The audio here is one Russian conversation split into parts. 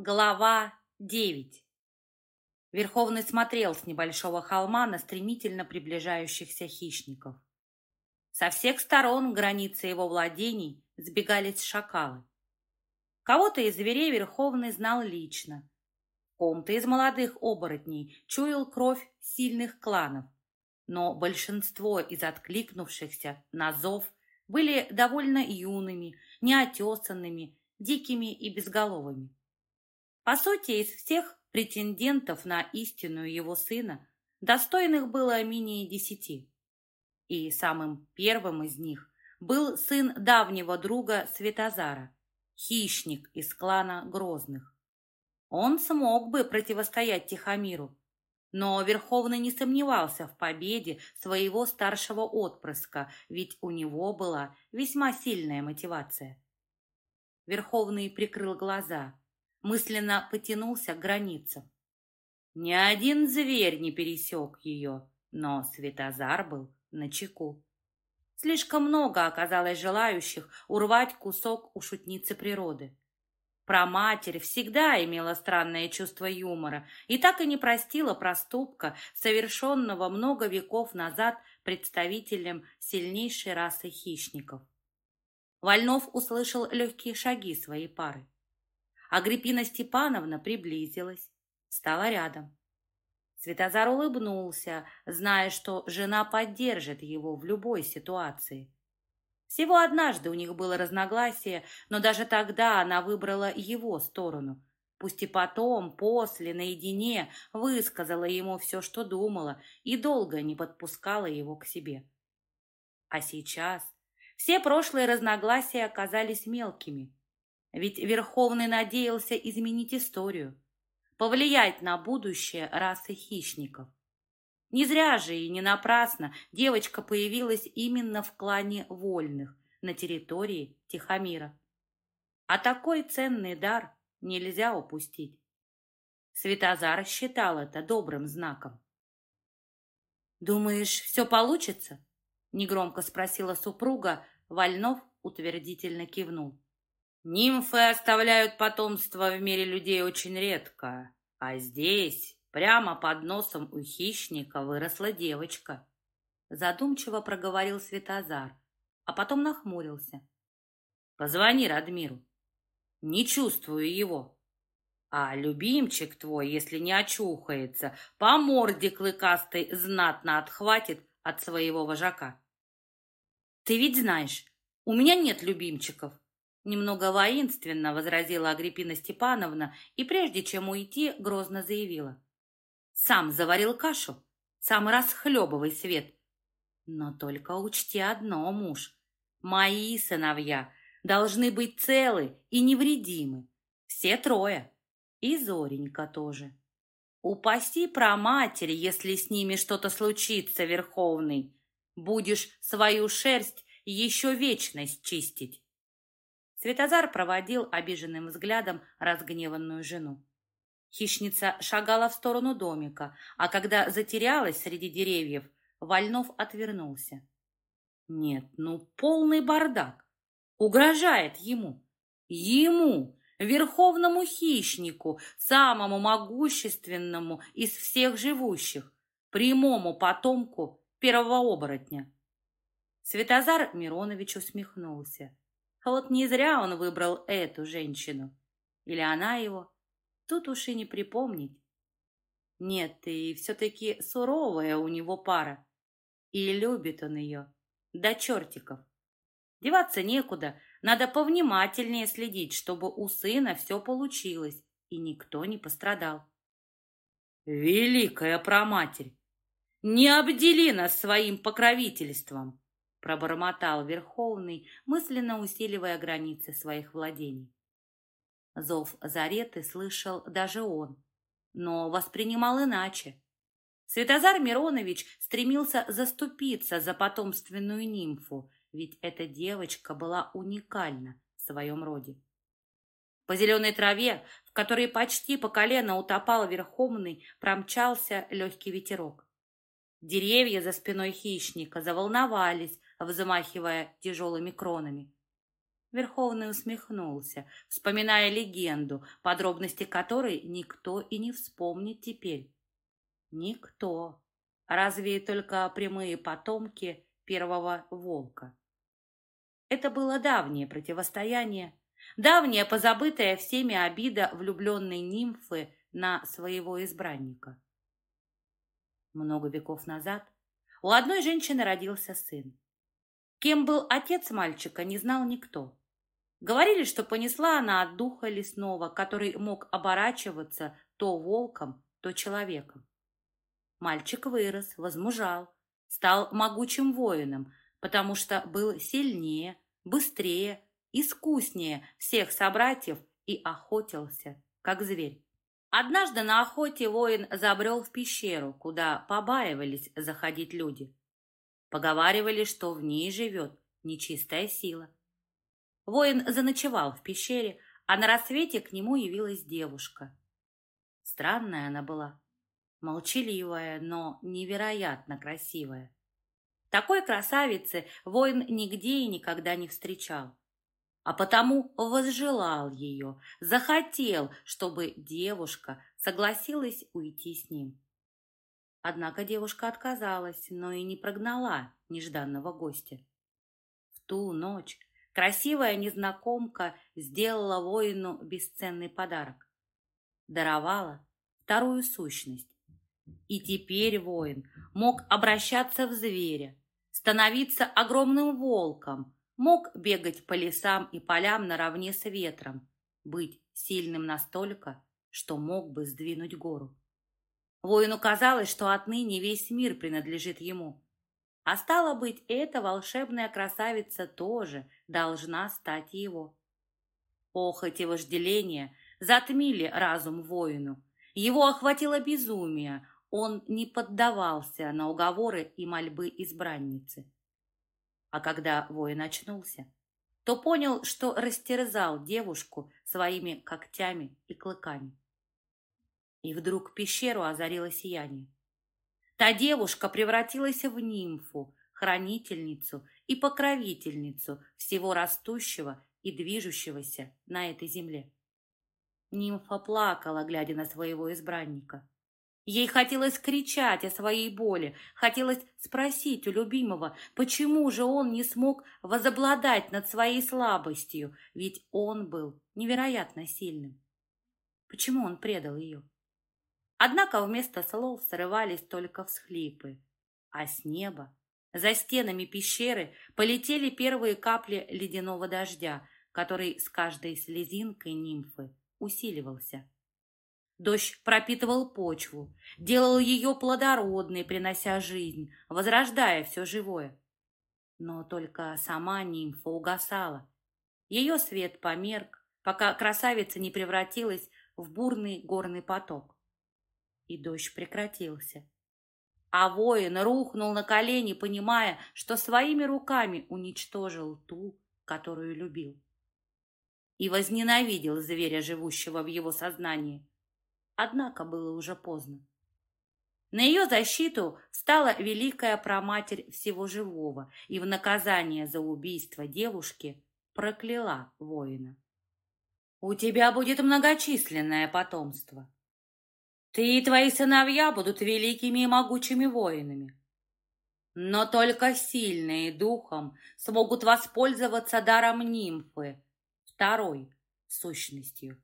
Глава 9 Верховный смотрел с небольшого холма на стремительно приближающихся хищников. Со всех сторон границы его владений сбегались шакалы. Кого-то из зверей Верховный знал лично. Ком-то из молодых оборотней чуял кровь сильных кланов, но большинство из откликнувшихся на зов были довольно юными, неотесанными, дикими и безголовыми. По сути, из всех претендентов на истинную его сына достойных было менее десяти. И самым первым из них был сын давнего друга Светозара, хищник из клана Грозных. Он смог бы противостоять Тихомиру, но Верховный не сомневался в победе своего старшего отпрыска, ведь у него была весьма сильная мотивация. Верховный прикрыл глаза – мысленно потянулся к границам. Ни один зверь не пересек ее, но Светозар был на чеку. Слишком много оказалось желающих урвать кусок у шутницы природы. Про матерь всегда имела странное чувство юмора и так и не простила проступка, совершенного много веков назад представителем сильнейшей расы хищников. Вольнов услышал легкие шаги своей пары. Агриппина Степановна приблизилась, стала рядом. Светозар улыбнулся, зная, что жена поддержит его в любой ситуации. Всего однажды у них было разногласие, но даже тогда она выбрала его сторону. Пусть и потом, после, наедине, высказала ему все, что думала, и долго не подпускала его к себе. А сейчас все прошлые разногласия оказались мелкими – ведь Верховный надеялся изменить историю, повлиять на будущее расы хищников. Не зря же и не напрасно девочка появилась именно в клане вольных на территории Тихомира. А такой ценный дар нельзя упустить. Светозар считал это добрым знаком. «Думаешь, все получится?» — негромко спросила супруга. Вольнов утвердительно кивнул. Нимфы оставляют потомство в мире людей очень редко, а здесь, прямо под носом у хищника, выросла девочка. Задумчиво проговорил Светозар, а потом нахмурился. Позвони Радмиру. Не чувствую его. А любимчик твой, если не очухается, по морде клыкастой знатно отхватит от своего вожака. Ты ведь знаешь, у меня нет любимчиков, Немного воинственно возразила Агриппина Степановна и прежде чем уйти, грозно заявила. «Сам заварил кашу, сам расхлебывай свет. Но только учти одно, муж. Мои сыновья должны быть целы и невредимы. Все трое. И Зоренька тоже. Упаси про матери, если с ними что-то случится, Верховный. Будешь свою шерсть еще вечность чистить. Светозар проводил обиженным взглядом разгневанную жену. Хищница шагала в сторону домика, а когда затерялась среди деревьев, Вольнов отвернулся. Нет, ну полный бардак. Угрожает ему. Ему, верховному хищнику, самому могущественному из всех живущих, прямому потомку первого оборотня. Светозар Миронович усмехнулся. А вот не зря он выбрал эту женщину. Или она его. Тут уж и не припомнить. Нет, и все-таки суровая у него пара. И любит он ее. До чертиков. Деваться некуда. Надо повнимательнее следить, чтобы у сына все получилось, и никто не пострадал. Великая проматерь! Не обдели нас своим покровительством! Пробормотал Верховный, мысленно усиливая границы своих владений. Зов Зареты слышал даже он, но воспринимал иначе. Святозар Миронович стремился заступиться за потомственную нимфу, ведь эта девочка была уникальна в своем роде. По зеленой траве, в которой почти по колено утопал Верховный, промчался легкий ветерок. Деревья за спиной хищника заволновались, взмахивая тяжелыми кронами. Верховный усмехнулся, вспоминая легенду, подробности которой никто и не вспомнит теперь. Никто. Разве только прямые потомки первого волка. Это было давнее противостояние, давняя позабытая всеми обида влюбленной нимфы на своего избранника. Много веков назад у одной женщины родился сын. Кем был отец мальчика, не знал никто. Говорили, что понесла она от духа лесного, который мог оборачиваться то волком, то человеком. Мальчик вырос, возмужал, стал могучим воином, потому что был сильнее, быстрее, искуснее всех собратьев и охотился, как зверь. Однажды на охоте воин забрел в пещеру, куда побаивались заходить люди. Поговаривали, что в ней живет нечистая сила. Воин заночевал в пещере, а на рассвете к нему явилась девушка. Странная она была, молчаливая, но невероятно красивая. Такой красавицы воин нигде и никогда не встречал, а потому возжелал ее, захотел, чтобы девушка согласилась уйти с ним. Однако девушка отказалась, но и не прогнала нежданного гостя. В ту ночь красивая незнакомка сделала воину бесценный подарок. Даровала вторую сущность. И теперь воин мог обращаться в зверя, становиться огромным волком, мог бегать по лесам и полям наравне с ветром, быть сильным настолько, что мог бы сдвинуть гору. Воину казалось, что отныне весь мир принадлежит ему. А стало быть, эта волшебная красавица тоже должна стать его. Охоть и вожделение затмили разум воину. Его охватило безумие, он не поддавался на уговоры и мольбы избранницы. А когда воин очнулся, то понял, что растерзал девушку своими когтями и клыками. И вдруг пещеру озарило сияние. Та девушка превратилась в нимфу, хранительницу и покровительницу всего растущего и движущегося на этой земле. Нимфа плакала, глядя на своего избранника. Ей хотелось кричать о своей боли, хотелось спросить у любимого, почему же он не смог возобладать над своей слабостью, ведь он был невероятно сильным. Почему он предал ее? Однако вместо слов срывались только всхлипы, а с неба, за стенами пещеры, полетели первые капли ледяного дождя, который с каждой слезинкой нимфы усиливался. Дождь пропитывал почву, делал ее плодородной, принося жизнь, возрождая все живое. Но только сама нимфа угасала. Ее свет померк, пока красавица не превратилась в бурный горный поток. И дождь прекратился. А воин рухнул на колени, понимая, что своими руками уничтожил ту, которую любил. И возненавидел зверя, живущего в его сознании. Однако было уже поздно. На ее защиту стала великая проматерь всего живого и в наказание за убийство девушки прокляла воина. «У тебя будет многочисленное потомство. Ты и твои сыновья будут великими и могучими воинами. Но только сильные духом смогут воспользоваться даром нимфы, второй сущностью.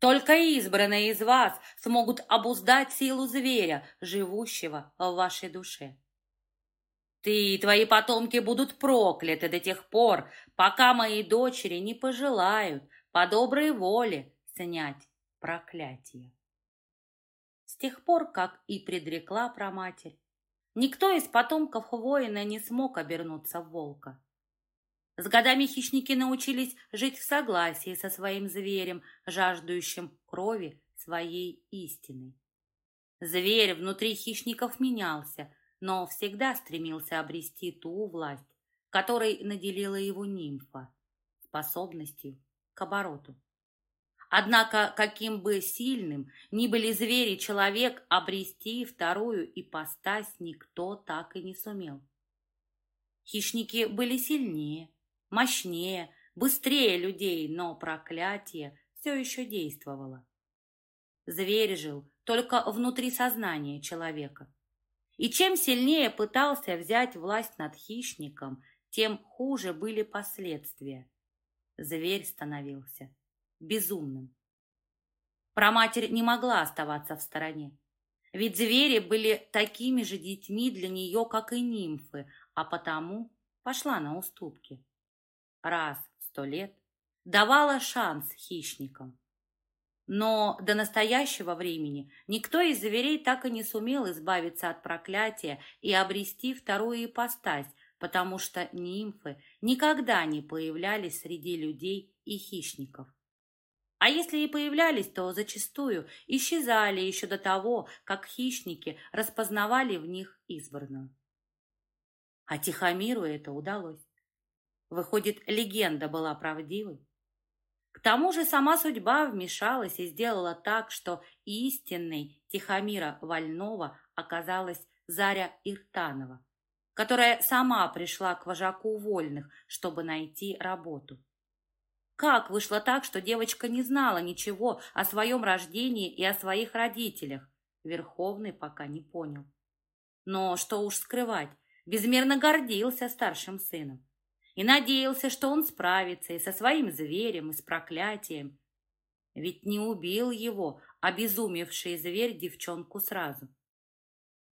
Только избранные из вас смогут обуздать силу зверя, живущего в вашей душе. Ты и твои потомки будут прокляты до тех пор, пока мои дочери не пожелают по доброй воле снять проклятие. Тех пор, как и предрекла проматерь, никто из потомков воина не смог обернуться в волка. С годами хищники научились жить в согласии со своим зверем, жаждущим крови своей истины. Зверь внутри хищников менялся, но всегда стремился обрести ту власть, которой наделила его нимфа, способностью к обороту. Однако, каким бы сильным ни были звери, человек обрести вторую ипостась никто так и не сумел. Хищники были сильнее, мощнее, быстрее людей, но проклятие все еще действовало. Зверь жил только внутри сознания человека. И чем сильнее пытался взять власть над хищником, тем хуже были последствия. Зверь становился безумным. Проматерь не могла оставаться в стороне. Ведь звери были такими же детьми для нее, как и нимфы, а потому пошла на уступки. Раз в сто лет давала шанс хищникам. Но до настоящего времени никто из зверей так и не сумел избавиться от проклятия и обрести вторую ипостась, потому что нимфы никогда не появлялись среди людей и хищников. А если и появлялись, то зачастую исчезали еще до того, как хищники распознавали в них избранную. А Тихомиру это удалось. Выходит, легенда была правдивой. К тому же сама судьба вмешалась и сделала так, что истинной Тихомира Вольнова оказалась Заря Иртанова, которая сама пришла к вожаку вольных, чтобы найти работу. Как вышло так, что девочка не знала ничего о своем рождении и о своих родителях? Верховный пока не понял. Но что уж скрывать, безмерно гордился старшим сыном и надеялся, что он справится и со своим зверем, и с проклятием. Ведь не убил его обезумевший зверь девчонку сразу.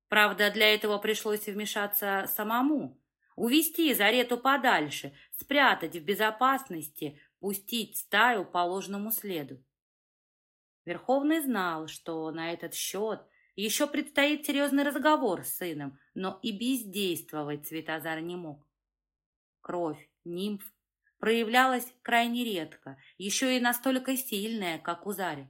Правда, для этого пришлось вмешаться самому, увести Зарету подальше, спрятать в безопасности, пустить стаю по ложному следу. Верховный знал, что на этот счет еще предстоит серьезный разговор с сыном, но и бездействовать Светозар не мог. Кровь нимф проявлялась крайне редко, еще и настолько сильная, как у Зари.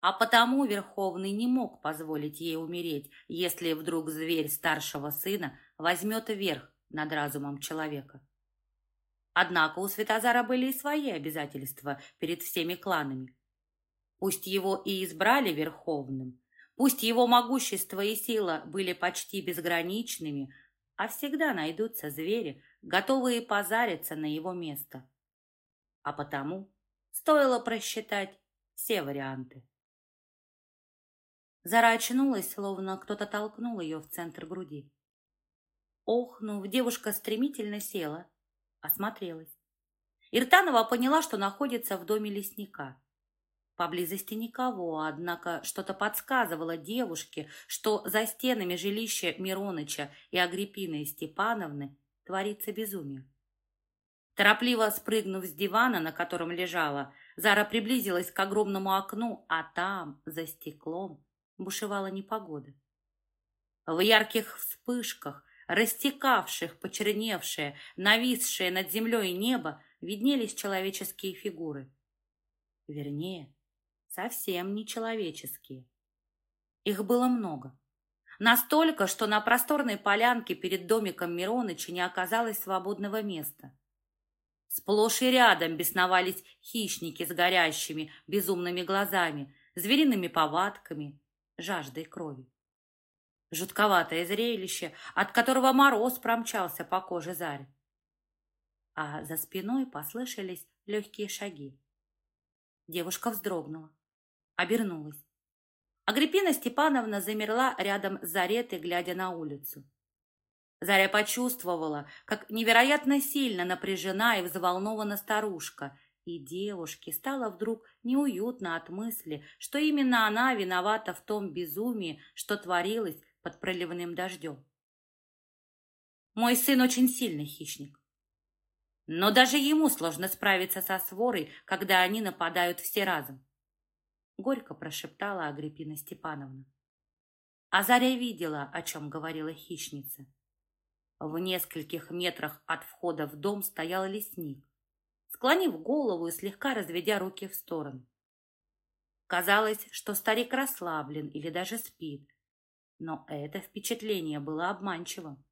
А потому Верховный не мог позволить ей умереть, если вдруг зверь старшего сына возьмет верх над разумом человека. Однако у Светозара были и свои обязательства перед всеми кланами. Пусть его и избрали Верховным, пусть его могущество и сила были почти безграничными, а всегда найдутся звери, готовые позариться на его место. А потому стоило просчитать все варианты. Зара очнулась, словно кто-то толкнул ее в центр груди. Охнув, девушка стремительно села, осмотрелась. Иртанова поняла, что находится в доме лесника. Поблизости никого, однако что-то подсказывало девушке, что за стенами жилища Мироныча и Агриппины Степановны творится безумие. Торопливо спрыгнув с дивана, на котором лежала, Зара приблизилась к огромному окну, а там, за стеклом, бушевала непогода. В ярких вспышках растекавших, почерневшее, нависшее над землей небо, виднелись человеческие фигуры. Вернее, совсем не человеческие. Их было много. Настолько, что на просторной полянке перед домиком Мироныча не оказалось свободного места. Сплошь и рядом бесновались хищники с горящими, безумными глазами, звериными повадками, жаждой крови. Жутковатое зрелище, от которого мороз промчался по коже Зари. А за спиной послышались легкие шаги. Девушка вздрогнула, обернулась. Агриппина Степановна замерла рядом с Заретой, глядя на улицу. Заря почувствовала, как невероятно сильно напряжена и взволнована старушка, и девушке стало вдруг неуютно от мысли, что именно она виновата в том безумии, что творилось под проливным дождем. Мой сын очень сильный хищник. Но даже ему сложно справиться со сворой, когда они нападают все разом. Горько прошептала Агриппина Степановна. Азария видела, о чем говорила хищница. В нескольких метрах от входа в дом стоял лесник, склонив голову и слегка разведя руки в сторону. Казалось, что старик расслаблен или даже спит, но это впечатление было обманчивым.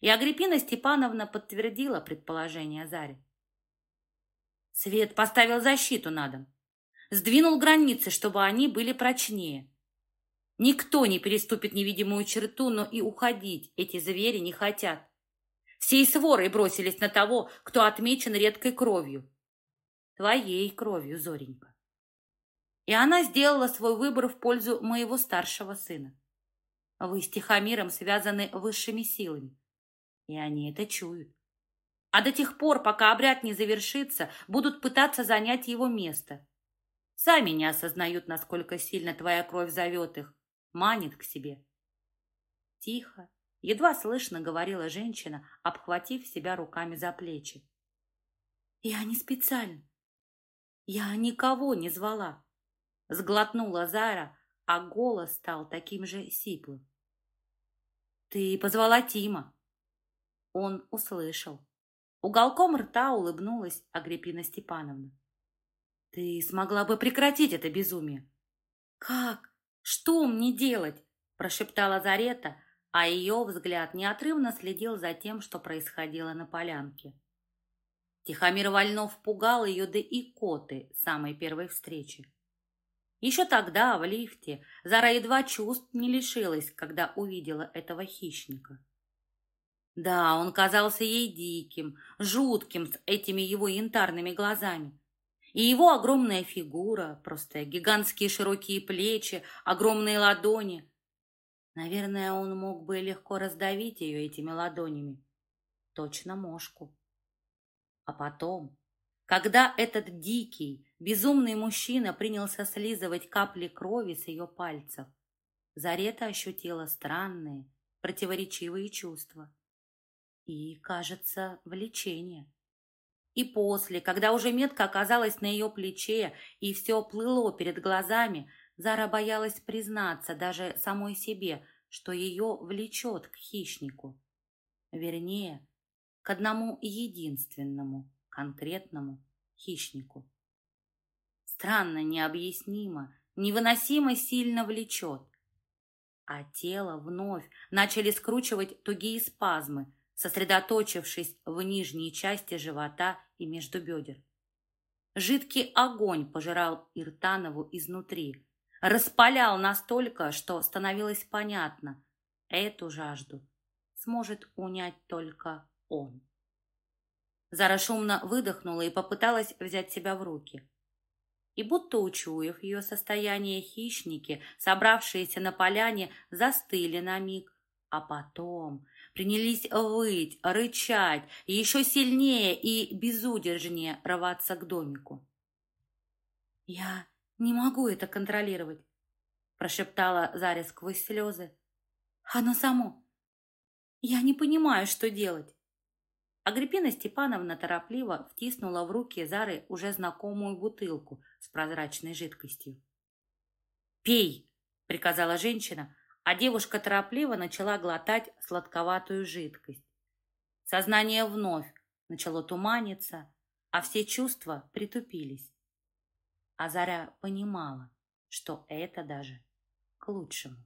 И Агриппина Степановна подтвердила предположение Зари. Свет поставил защиту на дом. Сдвинул границы, чтобы они были прочнее. Никто не переступит невидимую черту, но и уходить эти звери не хотят. Всей сворой бросились на того, кто отмечен редкой кровью. Твоей кровью, Зоренька. И она сделала свой выбор в пользу моего старшего сына. Вы с Тихомиром связаны высшими силами, и они это чуют. А до тех пор, пока обряд не завершится, будут пытаться занять его место. Сами не осознают, насколько сильно твоя кровь зовет их, манит к себе. Тихо, едва слышно говорила женщина, обхватив себя руками за плечи. Я не специально. Я никого не звала. Сглотнула Зара, а голос стал таким же сиплым. Ты позвала Тима. Он услышал. Уголком рта улыбнулась Агриппина Степановна. Ты смогла бы прекратить это безумие. Как? Что мне делать? Прошептала Зарета, а ее взгляд неотрывно следил за тем, что происходило на полянке. Тихомир Вольнов пугал ее до икоты самой первой встречи. Еще тогда, в лифте, Зара едва чувств не лишилась, когда увидела этого хищника. Да, он казался ей диким, жутким с этими его янтарными глазами. И его огромная фигура, просто гигантские широкие плечи, огромные ладони. Наверное, он мог бы легко раздавить ее этими ладонями. Точно мошку. А потом, когда этот дикий, безумный мужчина принялся слизывать капли крови с ее пальцев, Зарета ощутила странные, противоречивые чувства и, кажется, влечение. И после, когда уже метка оказалась на ее плече и все плыло перед глазами, Зара боялась признаться даже самой себе, что ее влечет к хищнику. Вернее, к одному единственному конкретному хищнику. Странно, необъяснимо, невыносимо сильно влечет. А тело вновь начали скручивать тугие спазмы, сосредоточившись в нижней части живота и между бедер. Жидкий огонь пожирал Иртанову изнутри, распалял настолько, что становилось понятно, эту жажду сможет унять только он. Зара шумно выдохнула и попыталась взять себя в руки. И будто учуяв ее состояние, хищники, собравшиеся на поляне, застыли на миг, а потом принялись выть, рычать, еще сильнее и безудержнее рваться к домику. «Я не могу это контролировать», — прошептала Заря сквозь слезы. «Оно само. Я не понимаю, что делать». Агриппина Степановна торопливо втиснула в руки Зары уже знакомую бутылку с прозрачной жидкостью. «Пей!» — приказала женщина, а девушка торопливо начала глотать сладковатую жидкость. Сознание вновь начало туманиться, а все чувства притупились. А Заря понимала, что это даже к лучшему.